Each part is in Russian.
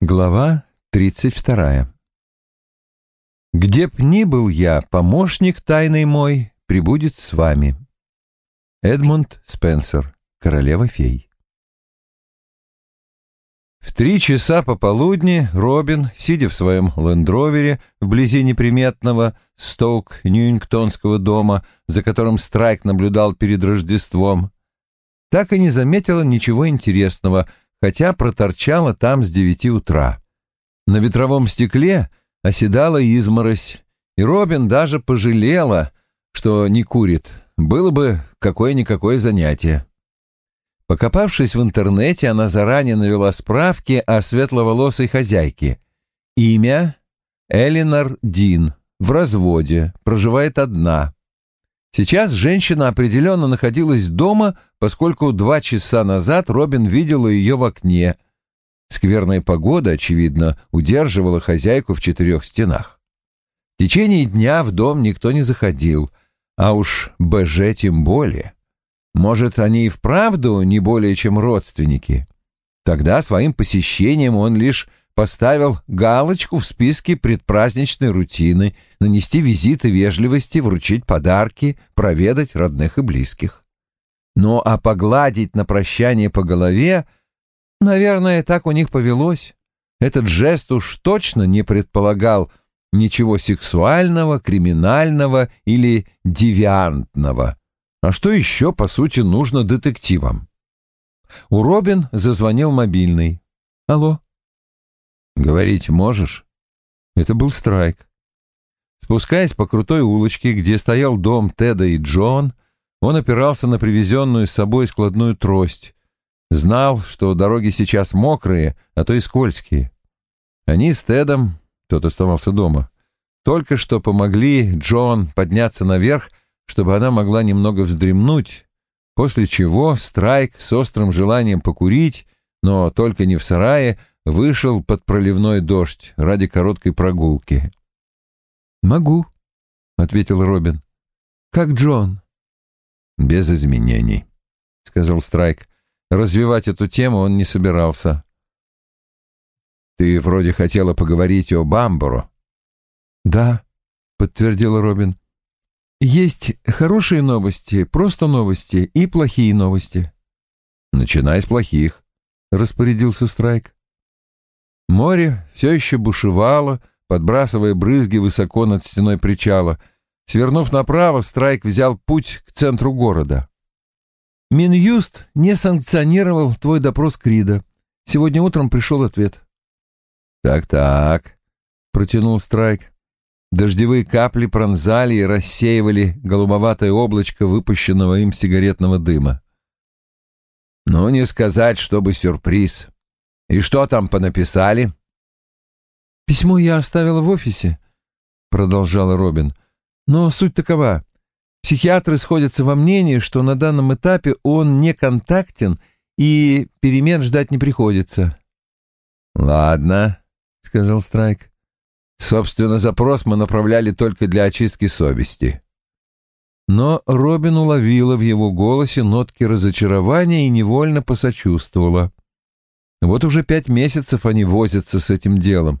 Глава тридцать вторая. «Где б ни был я, помощник тайный мой прибудет с вами». Эдмунд Спенсер, королева фей. В три часа пополудни Робин, сидя в своем лендровере вблизи неприметного Стоук-Ньюингтонского дома, за которым Страйк наблюдал перед Рождеством, так и не заметила ничего интересного — хотя проторчала там с девяти утра. На ветровом стекле оседала изморозь, и Робин даже пожалела, что не курит. Было бы какое-никакое занятие. Покопавшись в интернете, она заранее навела справки о светловолосой хозяйке. Имя — Элинор Дин, в разводе, проживает одна. Сейчас женщина определенно находилась дома, поскольку два часа назад Робин видела ее в окне. Скверная погода, очевидно, удерживала хозяйку в четырех стенах. В течение дня в дом никто не заходил, а уж БЖ тем более. Может, они и вправду не более чем родственники. Тогда своим посещением он лишь поставил галочку в списке предпраздничной рутины, нанести визиты вежливости, вручить подарки, проведать родных и близких. Но а погладить на прощание по голове, наверное, так у них повелось. Этот жест уж точно не предполагал ничего сексуального, криминального или девиантного. А что еще, по сути, нужно детективам? У Робин зазвонил мобильный. «Алло?» «Говорить можешь?» Это был Страйк. Спускаясь по крутой улочке, где стоял дом Теда и Джон, он опирался на привезенную с собой складную трость. Знал, что дороги сейчас мокрые, а то и скользкие. Они с Тедом, тот оставался дома, только что помогли Джон подняться наверх, чтобы она могла немного вздремнуть, после чего Страйк с острым желанием покурить, но только не в сарае, вышел под проливной дождь ради короткой прогулки. «Могу», — ответил Робин. «Как Джон?» «Без изменений», — сказал Страйк. Развивать эту тему он не собирался. «Ты вроде хотела поговорить о Бамборо». «Да», — подтвердил Робин. «Есть хорошие новости, просто новости и плохие новости». «Начинай с плохих», — распорядился Страйк. Море все еще бушевало, подбрасывая брызги высоко над стеной причала. Свернув направо, Страйк взял путь к центру города. «Минюст не санкционировал твой допрос Крида. Сегодня утром пришел ответ». «Так-так», — протянул Страйк. Дождевые капли пронзали и рассеивали голубоватое облачко выпущенного им сигаретного дыма. «Ну, не сказать, чтобы сюрприз. И что там понаписали? Письмо я оставила в офисе, продолжала Робин. Но суть такова. Психиатры сходятся во мнении, что на данном этапе он не контактен и перемен ждать не приходится. Ладно, сказал Страйк. Собственно, запрос мы направляли только для очистки совести. Но Робин уловила в его голосе нотки разочарования и невольно посочувствовала. Вот уже пять месяцев они возятся с этим делом,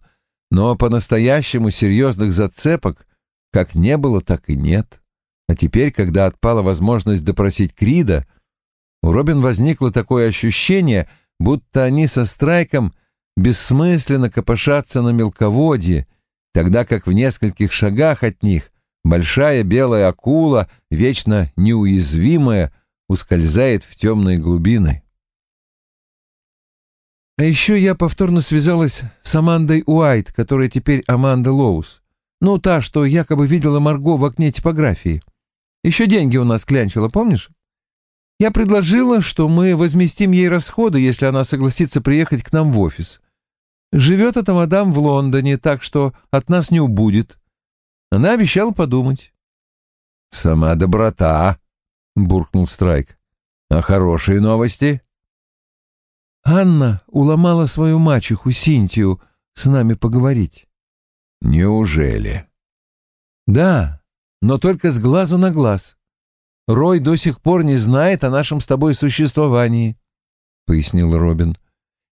но по-настоящему серьезных зацепок как не было, так и нет. А теперь, когда отпала возможность допросить Крида, у Робин возникло такое ощущение, будто они со Страйком бессмысленно копошатся на мелководье, тогда как в нескольких шагах от них большая белая акула, вечно неуязвимая, ускользает в темные глубины. А еще я повторно связалась с Амандой Уайт, которая теперь Аманда Лоус. Ну, та, что якобы видела Марго в окне типографии. Еще деньги у нас клянчила, помнишь? Я предложила, что мы возместим ей расходы, если она согласится приехать к нам в офис. Живет эта мадам в Лондоне, так что от нас не убудет. Она обещала подумать. «Сама доброта», — буркнул Страйк. «А хорошие новости?» Анна уломала свою мачеху Синтию с нами поговорить. Неужели? Да, но только с глазу на глаз. Рой до сих пор не знает о нашем с тобой существовании, пояснил Робин.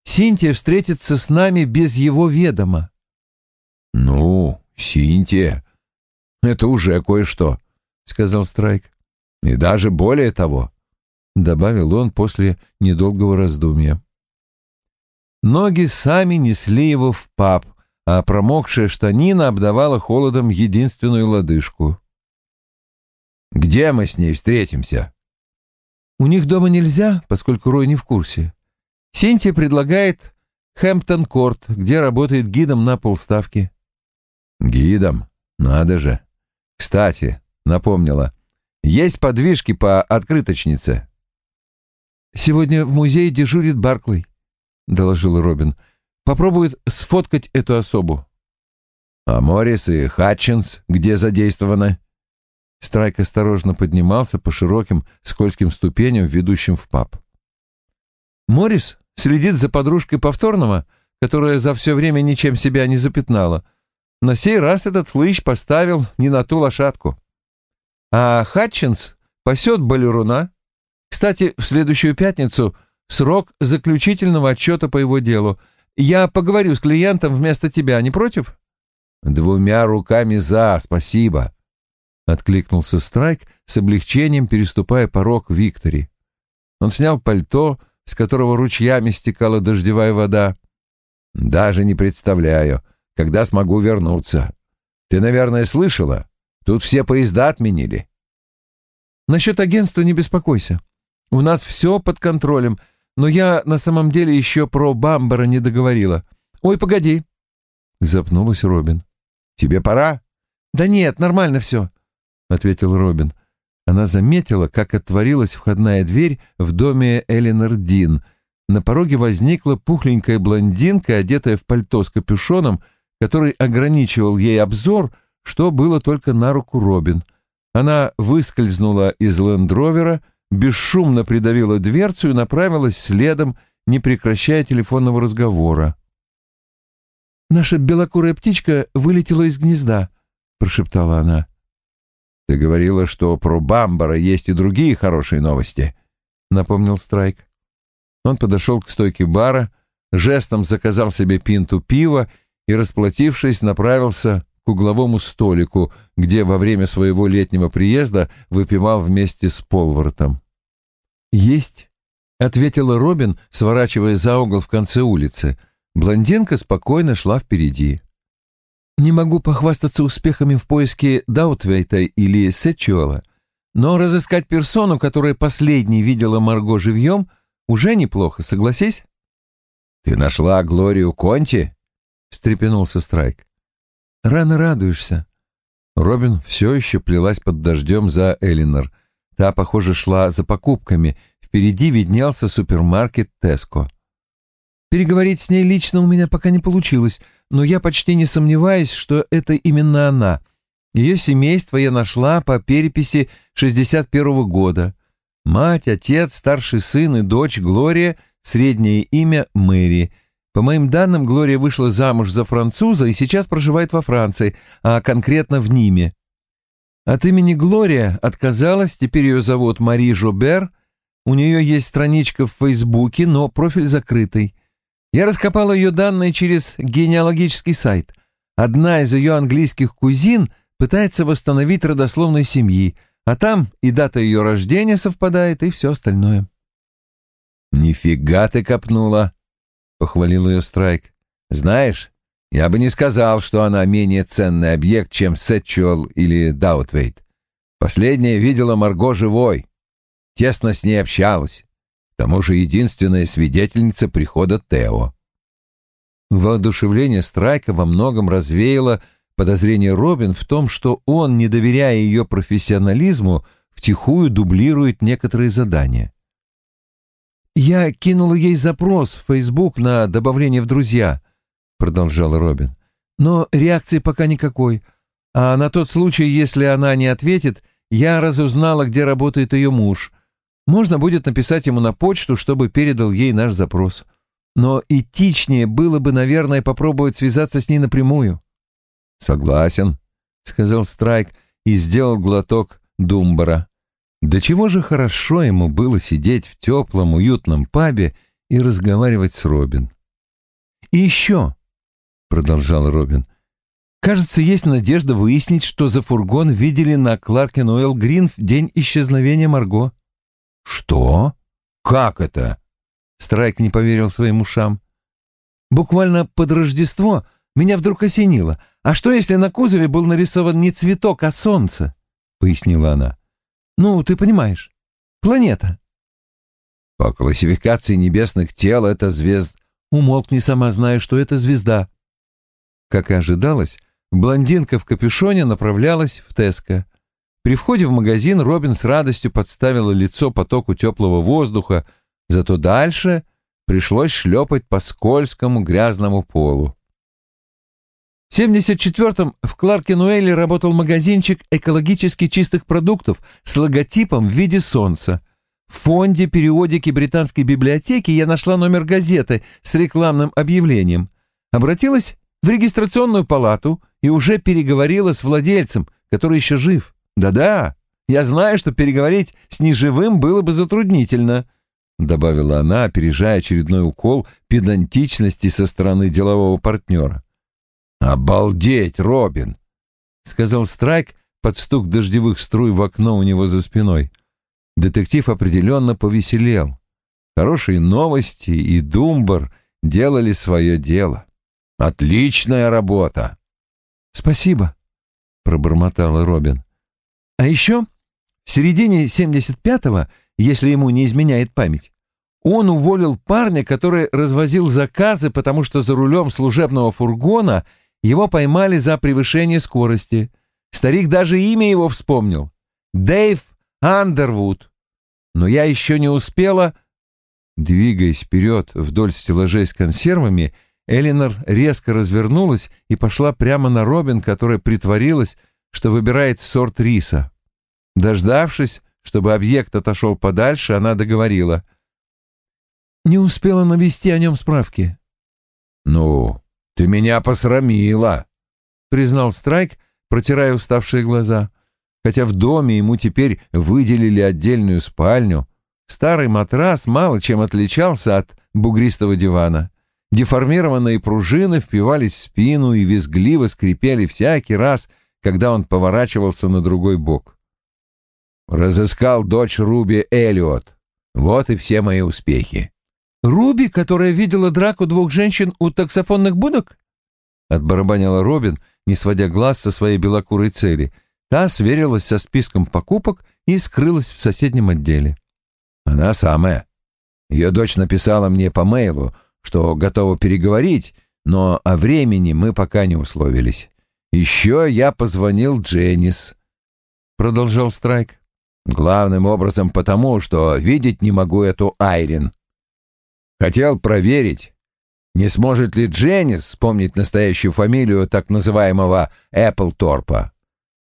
Синтия встретится с нами без его ведома. «Ну, Синтия, это уже кое-что», — сказал Страйк. «И даже более того», — добавил он после недолгого раздумья. Ноги сами несли его в паб, а промокшая штанина обдавала холодом единственную лодыжку. «Где мы с ней встретимся?» «У них дома нельзя, поскольку Рой не в курсе. Синтия предлагает Хэмптон-Корт, где работает гидом на полставки». «Гидом? Надо же. Кстати, напомнила, есть подвижки по открыточнице?» «Сегодня в музее дежурит Барклey», — доложил Робин. «Попробует сфоткать эту особу». «А Моррис и Хатчинс где задействованы?» Страйк осторожно поднимался по широким скользким ступеням, ведущим в паб. Моррис следит за подружкой повторного, которая за все время ничем себя не запятнала. На сей раз этот хлыщ поставил не на ту лошадку. А Хатчинс пасет балеруна. Кстати, в следующую пятницу срок заключительного отчета по его делу. Я поговорю с клиентом вместо тебя, не против? Двумя руками за, спасибо. Откликнулся Страйк с облегчением, переступая порог Виктори. Он снял пальто, с которого ручьями стекала дождевая вода. «Даже не представляю, когда смогу вернуться. Ты, наверное, слышала? Тут все поезда отменили». «Насчет агентства не беспокойся. У нас все под контролем, но я на самом деле еще про Бамбара не договорила. Ой, погоди!» Запнулась Робин. «Тебе пора?» «Да нет, нормально все. — ответил Робин. Она заметила, как отворилась входная дверь в доме Эленор Дин. На пороге возникла пухленькая блондинка, одетая в пальто с капюшоном, который ограничивал ей обзор, что было только на руку Робин. Она выскользнула из лендровера, бесшумно придавила дверцу и направилась следом, не прекращая телефонного разговора. «Наша белокурая птичка вылетела из гнезда», — прошептала она. «Ты говорила, что про Бамбара есть и другие хорошие новости», — напомнил Страйк. Он подошел к стойке бара, жестом заказал себе пинту пива и, расплатившись, направился к угловому столику, где во время своего летнего приезда выпивал вместе с Полвортом. «Есть», — ответила Робин, сворачивая за угол в конце улицы. Блондинка спокойно шла впереди. Не могу похвастаться успехами в поиске Даутвейта или Сечуэла, но разыскать персону, которая последней видела Марго живьем, уже неплохо, согласись? — Ты нашла Глорию Конти? — встрепенулся Страйк. — Рано радуешься. Робин все еще плелась под дождем за Элинор. Та, похоже, шла за покупками. Впереди виднелся супермаркет Теско. Переговорить с ней лично у меня пока не получилось, но я почти не сомневаюсь, что это именно она. Ее семейство я нашла по переписи 61-го года. Мать, отец, старший сын и дочь Глория, среднее имя Мэри. По моим данным, Глория вышла замуж за француза и сейчас проживает во Франции, а конкретно в Ниме. От имени Глория отказалась, теперь ее зовут Мари Жобер. У нее есть страничка в Фейсбуке, но профиль закрытый. Я раскопал ее данные через генеалогический сайт. Одна из ее английских кузин пытается восстановить родословной семьи, а там и дата ее рождения совпадает, и все остальное. «Нифига ты копнула!» — похвалил ее Страйк. «Знаешь, я бы не сказал, что она менее ценный объект, чем Сетчуэлл или Даутвейт. Последняя видела Марго живой, тесно с ней общалась. К тому же единственная свидетельница прихода Тео. Воодушевление Страйка во многом развеяло подозрение Робин в том, что он, не доверяя ее профессионализму, втихую дублирует некоторые задания. «Я кинула ей запрос в Facebook на добавление в друзья», — продолжал Робин. «Но реакции пока никакой. А на тот случай, если она не ответит, я разузнала, где работает ее муж, можно будет написать ему на почту, чтобы передал ей наш запрос. Но этичнее было бы, наверное, попробовать связаться с ней напрямую. «Согласен», — сказал Страйк и сделал глоток думбара. До чего же хорошо ему было сидеть в теплом, уютном пабе и разговаривать с Робин. И еще, — продолжал Робин, — кажется, есть надежда выяснить, что за фургон видели на Кларке Ноэл Грин в день исчезновения Марго. Что? Как это? Страйк не поверил своим ушам. Буквально под Рождество меня вдруг осенило. А что, если на кузове был нарисован не цветок, а солнце? — пояснила она. «Ну, ты понимаешь. Планета». «По классификации небесных тел это звезд...» «Умолкни сама, зная, что это звезда». Как и ожидалось, блондинка в капюшоне направлялась в Теско. При входе в магазин Робин с радостью подставила лицо потоку теплого воздуха, зато дальше пришлось шлепать по скользкому грязному полу. В 74-м в Кларке-Нуэле работал магазинчик экологически чистых продуктов с логотипом в виде солнца. В фонде периодики британской библиотеки я нашла номер газеты с рекламным объявлением. Обратилась в регистрационную палату и уже переговорила с владельцем, который еще жив. Да-да, я знаю, что переговорить с неживым было бы затруднительно, добавила она, опережая очередной укол педантичности со стороны делового партнера. «Обалдеть, Робин!» — сказал Страйк под стук дождевых струй в окно у него за спиной. Детектив определенно повеселел. Хорошие новости и Думбар делали свое дело. «Отличная работа!» «Спасибо», — пробормотала Робин. «А еще в середине 75-го, если ему не изменяет память, он уволил парня, который развозил заказы, потому что за рулем служебного фургона — его поймали за превышение скорости. Старик даже имя его вспомнил. Дэйв Андервуд. Но я еще не успела... Двигаясь вперед вдоль стеллажей с консервами, Элинор резко развернулась и пошла прямо на Робин, которая притворилась, что выбирает сорт риса. Дождавшись, чтобы объект отошел подальше, она договорила. «Не успела навести о нем справки». «Ну, «Ты меня посрамила», — признал Страйк, протирая уставшие глаза. Хотя в доме ему теперь выделили отдельную спальню, старый матрас мало чем отличался от бугристого дивана. Деформированные пружины впивались в спину и визгливо скрипели всякий раз, когда он поворачивался на другой бок. Разыскал дочь Руби Эллиот. Вот и все мои успехи. «Руби, которая видела драку двух женщин у таксофонных будок?» — отбарабанила Робин, не сводя глаз со своей белокурой цели. Та сверилась со списком покупок и скрылась в соседнем отделе. «Она самая. Ее дочь написала мне по мейлу, что готова переговорить, но о времени мы пока не условились. Еще я позвонил Дженнис», — продолжал Страйк. «Главным образом потому, что видеть не могу эту Айрин. Хотел проверить, не сможет ли Дженнис вспомнить настоящую фамилию так называемого Эпплторпа.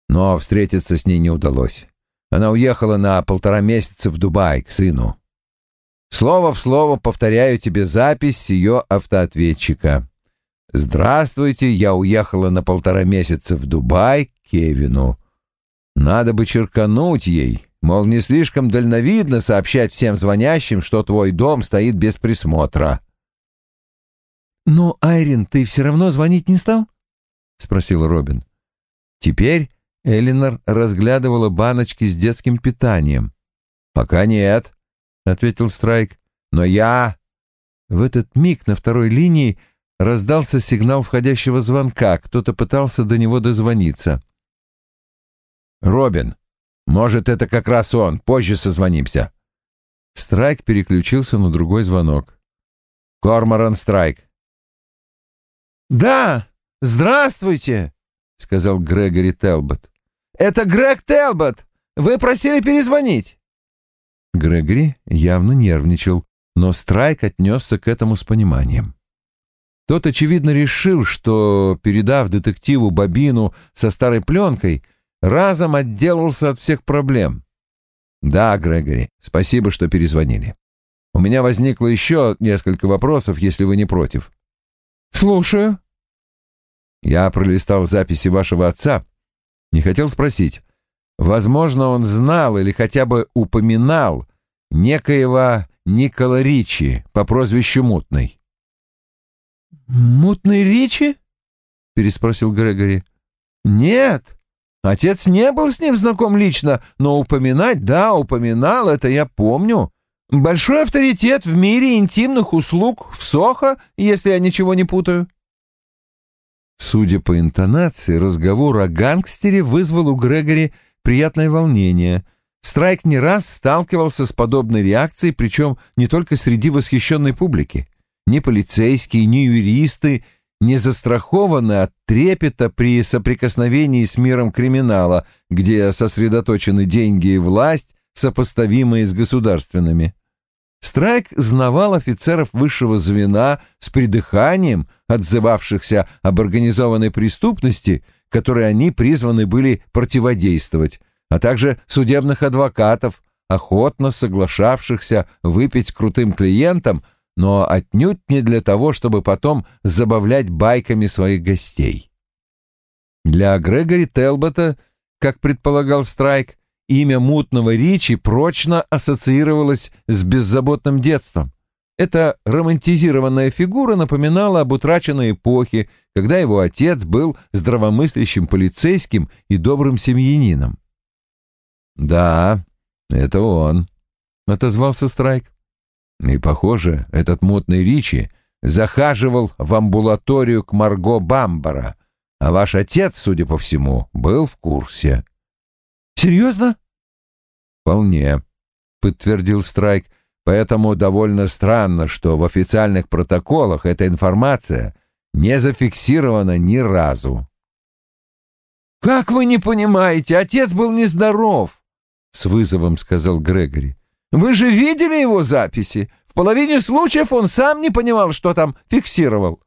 Но встретиться с ней не удалось. Она уехала на полтора месяца в Дубай к сыну. Слово в слово повторяю тебе запись с ее автоответчика. «Здравствуйте, я уехала на полтора месяца в Дубай к Кевину. Надо бы черкануть ей, Мол, не слишком дальновидно сообщать всем звонящим, что твой дом стоит без присмотра. «Но, Айрин, ты все равно звонить не стал?» — спросил Робин. Теперь Элинор разглядывала баночки с детским питанием. «Пока нет», — ответил Страйк. «Но я...» В этот миг на второй линии раздался сигнал входящего звонка. Кто-то пытался до него дозвониться. «Робин, может, это как раз он. Позже созвонимся. Страйк переключился на другой звонок. Корморан Страйк. «Да, здравствуйте», — сказал Грегори Телбот. «Это Грег Телбот. Вы просили перезвонить». Грегори явно нервничал, но Страйк отнесся к этому с пониманием. Тот, очевидно, решил, что, передав детективу бобину со старой пленкой, — разом отделался от всех проблем. Да, Грегори, спасибо, что перезвонили. У меня возникло еще несколько вопросов, если вы не против. Слушаю. Я пролистал записи вашего отца. Не хотел спросить. Возможно, он знал или хотя бы упоминал некоего Никола Ричи по прозвищу Мутный. «Мутный Ричи?» — переспросил Грегори. «Нет, отец не был с ним знаком лично, но упоминать, да, упоминал, это я помню. Большой авторитет в мире интимных услуг в Сохо, если я ничего не путаю». Судя по интонации, разговор о гангстере вызвал у Грегори приятное волнение. Страйк не раз сталкивался с подобной реакцией, причем не только среди восхищенной публики. Ни полицейские, ни юристы не застрахованы от трепета при соприкосновении с миром криминала, где сосредоточены деньги и власть, сопоставимые с государственными. Страйк знавал офицеров высшего звена с придыханием, отзывавшихся об организованной преступности, которой они призваны были противодействовать, а также судебных адвокатов, охотно соглашавшихся выпить крутым клиентам, но отнюдь не для того, чтобы потом забавлять байками своих гостей. Для Грегори Телбота, как предполагал Страйк, имя мутного Ричи прочно ассоциировалось с беззаботным детством. Эта романтизированная фигура напоминала об утраченной эпохе, когда его отец был здравомыслящим полицейским и добрым семьянином. «Да, это он», — отозвался Страйк. И, похоже, этот мутный Ричи захаживал в амбулаторию к Марго Бамбара, а ваш отец, судя по всему, был в курсе. «Серьезно?» «Вполне», — подтвердил Страйк. «Поэтому довольно странно, что в официальных протоколах эта информация не зафиксирована ни разу». «Как вы не понимаете? Отец был нездоров», — с вызовом сказал Грегори. «Вы же видели его записи? В половине случаев он сам не понимал, что там фиксировал».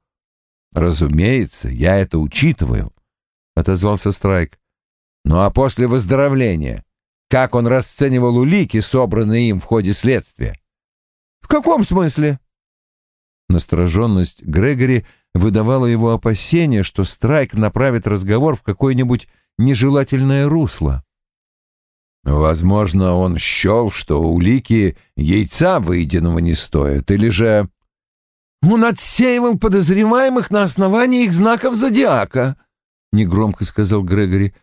«Разумеется, я это учитываю», — отозвался Страйк. Ну а после выздоровления, как он расценивал улики, собранные им в ходе следствия? В каком смысле? Настороженность Грегори выдавала его опасение, что Страйк направит разговор в какое-нибудь нежелательное русло. Возможно, он счел, что улики яйца выеденного не стоят, или же... «Он отсеивал подозреваемых на основании их знаков зодиака», — негромко сказал Грегори.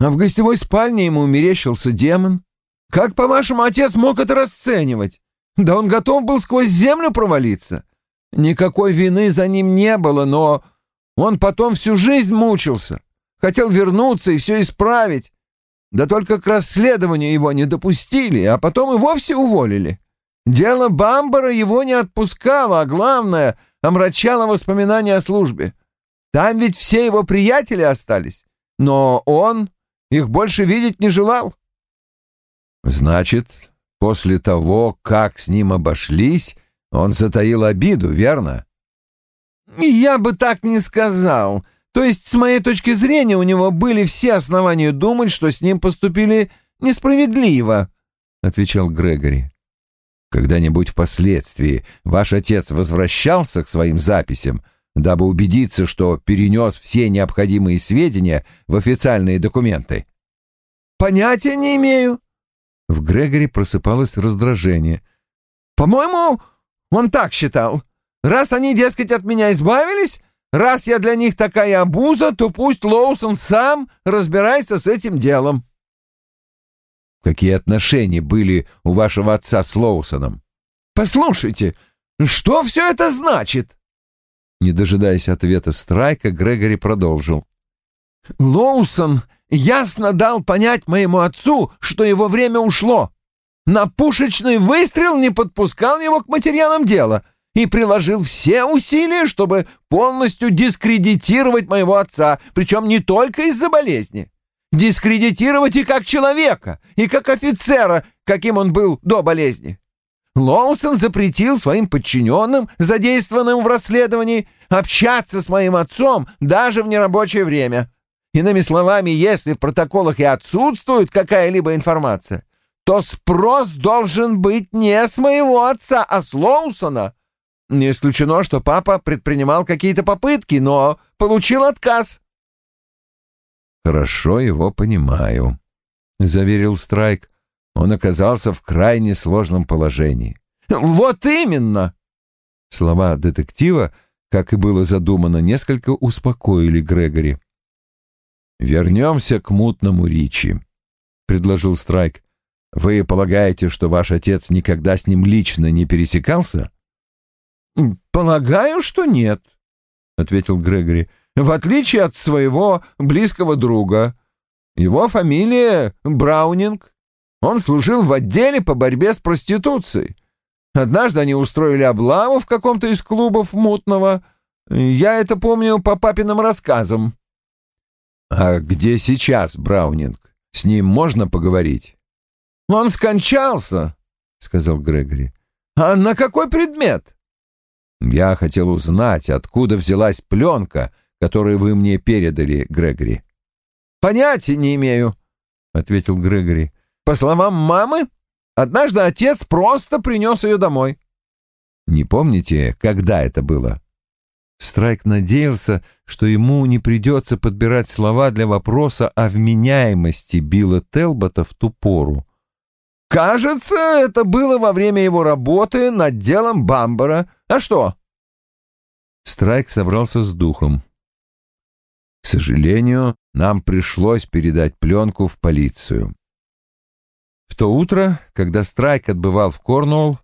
А в гостевой спальне ему мерещился демон. Как, по-вашему, отец мог это расценивать? Да он готов был сквозь землю провалиться. Никакой вины за ним не было, но он потом всю жизнь мучился. Хотел вернуться и все исправить. Да только к расследованию его не допустили, а потом и вовсе уволили. Дело Бамбара его не отпускало, а главное — омрачало воспоминания о службе. Там ведь все его приятели остались, но он их больше видеть не желал. Значит, после того, как с ним обошлись, он затаил обиду, верно? Я бы так не сказал. То есть, с моей точки зрения, у него были все основания думать, что с ним поступили несправедливо, — отвечал Грегори. Когда-нибудь впоследствии ваш отец возвращался к своим записям, дабы убедиться, что перенес все необходимые сведения в официальные документы? «Понятия не имею». В Грегори просыпалось раздражение. «По-моему, он так считал. Раз они, дескать, от меня избавились, раз я для них такая обуза, то пусть Лоусон сам разбирается с этим делом». «Какие отношения были у вашего отца с Лоусоном?» «Послушайте, что все это значит?» Не дожидаясь ответа Страйка, Грегори продолжил. «Лоусон ясно дал понять моему отцу, что его время ушло. На пушечный выстрел не подпускал его к материалам дела и приложил все усилия, чтобы полностью дискредитировать моего отца, причем не только из-за болезни. Дискредитировать и как человека, и как офицера, каким он был до болезни. Лоусон запретил своим подчиненным, задействованным в расследовании, общаться с моим отцом даже в нерабочее время. Иными словами, если в протоколах и отсутствует какая-либо информация, то спрос должен быть не с моего отца, а с Лоусона. Не исключено, что папа предпринимал какие-то попытки, но получил отказ. «Хорошо его понимаю», — заверил Страйк он оказался в крайне сложном положении. «Вот именно!» Слова детектива как и было задумано, несколько успокоили Грегори. «Вернемся к мутному Ричи», — предложил Страйк. «Вы полагаете, что ваш отец никогда с ним лично не пересекался?» «Полагаю, что нет», — ответил Грегори. «В отличие от своего близкого друга. Его фамилия Браунинг. Он служил в отделе по борьбе с проституцией. Однажды они устроили облаву в каком-то из клубов мутного. Я это помню по папиным рассказам». «А где сейчас Браунинг? С ним можно поговорить?» «Он скончался», — сказал Грегори. «А на какой предмет?» «Я хотел узнать, откуда взялась пленка, которую вы мне передали, Грегори». «Понятия не имею», — ответил Грегори. «По словам мамы, однажды отец просто принес ее домой». «Не помните, когда это было?» Страйк надеялся, что ему не придется подбирать слова для вопроса о вменяемости Билла Телбота в ту пору. «Кажется, это было во время его работы над делом Бамбара. А что?» Страйк собрался с духом. «К сожалению, нам пришлось передать пленку в полицию». В то утро, когда Страйк отбывал в Корнуолл,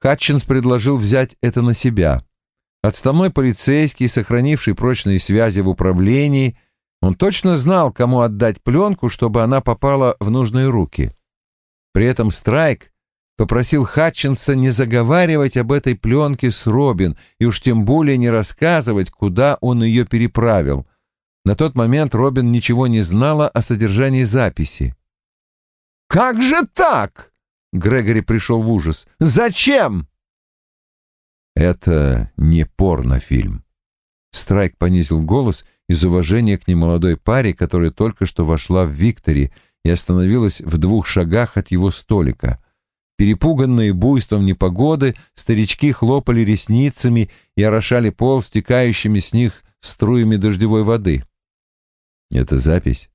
Хатчинс предложил взять это на себя — Отставной полицейский, сохранивший прочные связи в управлении, он точно знал, кому отдать пленку, чтобы она попала в нужные руки. При этом Страйк попросил Хатчинса не заговаривать об этой пленке с Робин и уж тем более не рассказывать, куда он ее переправил. На тот момент Робин ничего не знала о содержании записи. «Как же так?» — Грегори пришел в ужас. «Зачем?» Это не порнофильм. Страйк понизил голос из уважения к немолодой паре, которая только что вошла в Виктори и остановилась в двух шагах от его столика. Перепуганные буйством непогоды, старички хлопали ресницами и орошали пол стекающими с них струями дождевой воды. Это запись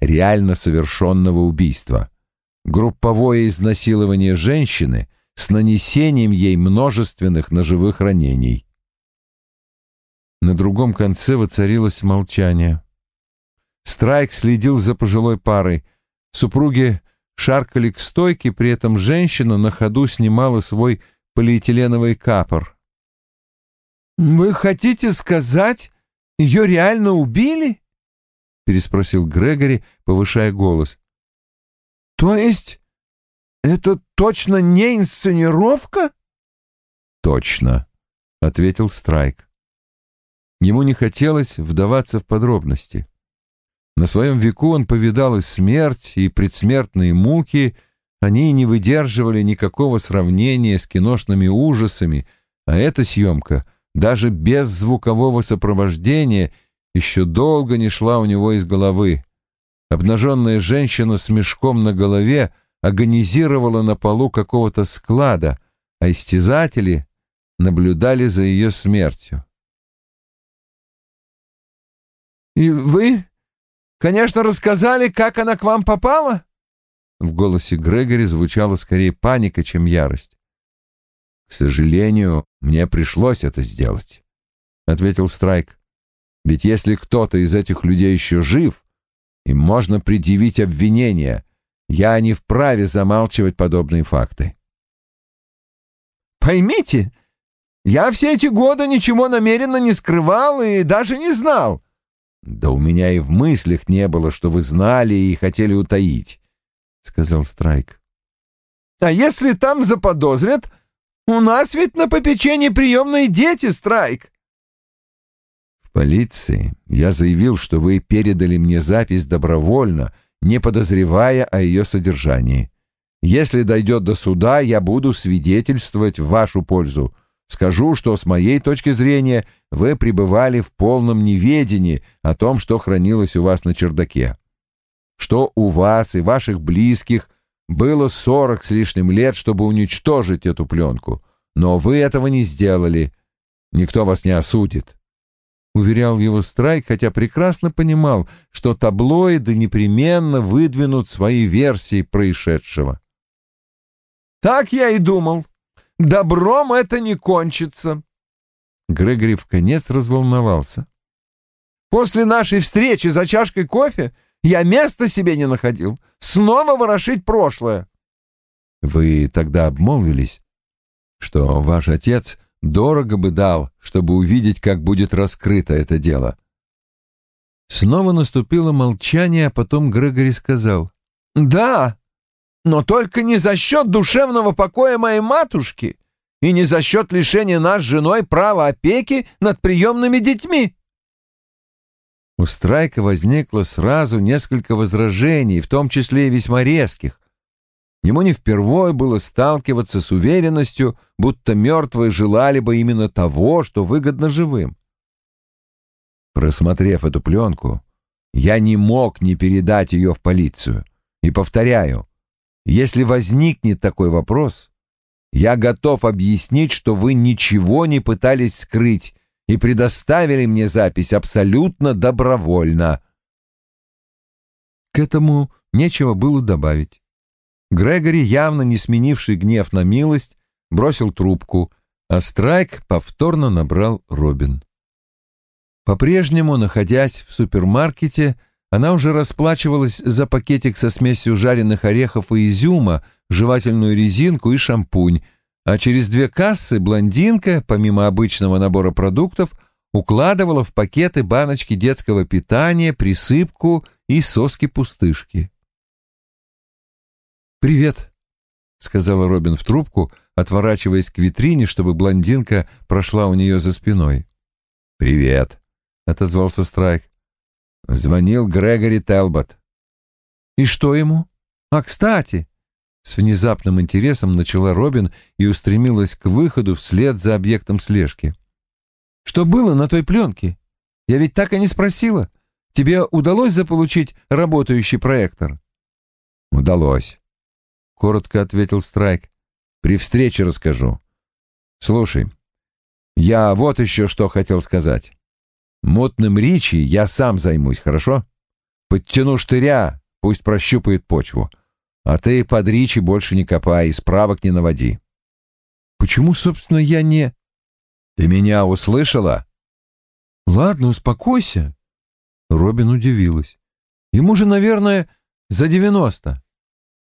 реально совершенного убийства. Групповое изнасилование женщины — с нанесением ей множественных ножевых ранений. На другом конце воцарилось молчание. Страйк следил за пожилой парой. Супруги шаркали к стойке, при этом женщина на ходу снимала свой полиэтиленовый капор. «Вы хотите сказать, ее реально убили?» — переспросил Грегори, повышая голос. «То есть «Это точно не инсценировка?» «Точно», — ответил Страйк. Ему не хотелось вдаваться в подробности. На своем веку он повидал и смерть, и предсмертные муки, они не выдерживали никакого сравнения с киношными ужасами, а эта съемка, даже без звукового сопровождения, еще долго не шла у него из головы. Обнаженная женщина с мешком на голове агонизировала на полу какого-то склада, а истязатели наблюдали за ее смертью. «И вы, конечно, рассказали, как она к вам попала?» В голосе Грегори звучала скорее паника, чем ярость. «К сожалению, мне пришлось это сделать», — ответил Страйк. «Ведь если кто-то из этих людей еще жив, им можно предъявить обвинение, я не вправе замалчивать подобные факты. Поймите, я все эти годы ничего намеренно не скрывал и даже не знал. Да у меня и в мыслях не было, что вы знали и хотели утаить, — сказал Страйк. А если там заподозрят, у нас ведь на попечении приемные дети, Страйк. В полиции я заявил, что вы передали мне запись добровольно, не подозревая о ее содержании. Если дойдет до суда, я буду свидетельствовать в вашу пользу. Скажу, что с моей точки зрения вы пребывали в полном неведении о том, что хранилось у вас на чердаке. Что у вас и ваших близких было сорок с лишним лет, чтобы уничтожить эту пленку. Но вы этого не сделали. Никто вас не осудит. — уверял его Страйк, хотя прекрасно понимал, что таблоиды непременно выдвинут свои версии происшедшего. «Так я и думал. Добром это не кончится». Грегори в конец разволновался. «После нашей встречи за чашкой кофе я места себе не находил. Снова ворошить прошлое». «Вы тогда обмолвились, что ваш отец дорого бы дал, чтобы увидеть, как будет раскрыто это дело». Снова наступило молчание, а потом Грегори сказал. «Да, но только не за счет душевного покоя моей матушки и не за счет лишения нас женой права опеки над приемными детьми». У Страйка возникло сразу несколько возражений, в том числе и весьма резких. Ему не впервой было сталкиваться с уверенностью, будто мертвые желали бы именно того, что выгодно живым. Просмотрев эту пленку, я не мог не передать ее в полицию. И повторяю, если возникнет такой вопрос, я готов объяснить, что вы ничего не пытались скрыть и предоставили мне запись абсолютно добровольно. К этому нечего было добавить. Грегори, явно не сменивший гнев на милость, бросил трубку, а Страйк повторно набрал Робин. По-прежнему, находясь в супермаркете, она уже расплачивалась за пакетик со смесью жареных орехов и изюма, жевательную резинку и шампунь, а через две кассы блондинка, помимо обычного набора продуктов, укладывала в пакеты баночки детского питания, присыпку и соски-пустышки. «Привет», — сказала Робин в трубку, отворачиваясь к витрине, чтобы блондинка прошла у нее за спиной. «Привет», — отозвался Страйк. Звонил Грегори Телбот. «И что ему? А, кстати!» С внезапным интересом начала Робин и устремилась к выходу вслед за объектом слежки. «Что было на той пленке? Я ведь так и не спросила. Тебе удалось заполучить работающий проектор?» «Удалось», — коротко ответил Страйк. «При встрече расскажу. Слушай, я вот еще что хотел сказать. Мутным Ричи я сам займусь, хорошо? Подтяну штыря, пусть прощупает почву. А ты под Ричи больше не копай и справок не наводи. Почему, собственно, я не... Ты меня услышала? Ладно, успокойся. Робин удивилась. Ему же, наверное, за девяносто.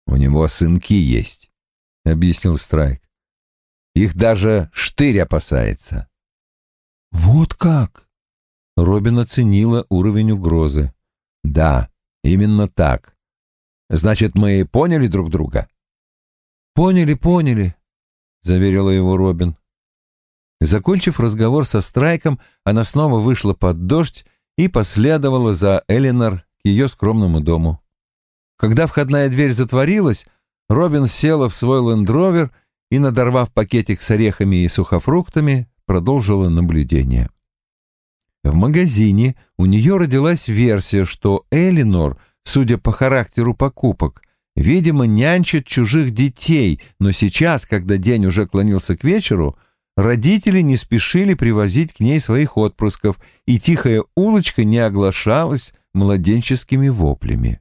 У него сынки есть, — объяснил Страйк. Их даже штырь опасается. Вот как? Робин оценила уровень угрозы. «Да, именно так. Значит, мы поняли друг друга?» «Поняли, поняли», — заверила его Робин. Закончив разговор со Страйком, она снова вышла под дождь и последовала за Элинор к ее скромному дому. Когда входная дверь затворилась, Робин села в свой лендровер и, надорвав пакетик с орехами и сухофруктами, продолжила наблюдение. В магазине у нее родилась версия, что Элинор, судя по характеру покупок, видимо, нянчит чужих детей, но сейчас, когда день уже клонился к вечеру, родители не спешили привозить к ней своих отпрысков, и тихая улочка не оглашалась младенческими воплями.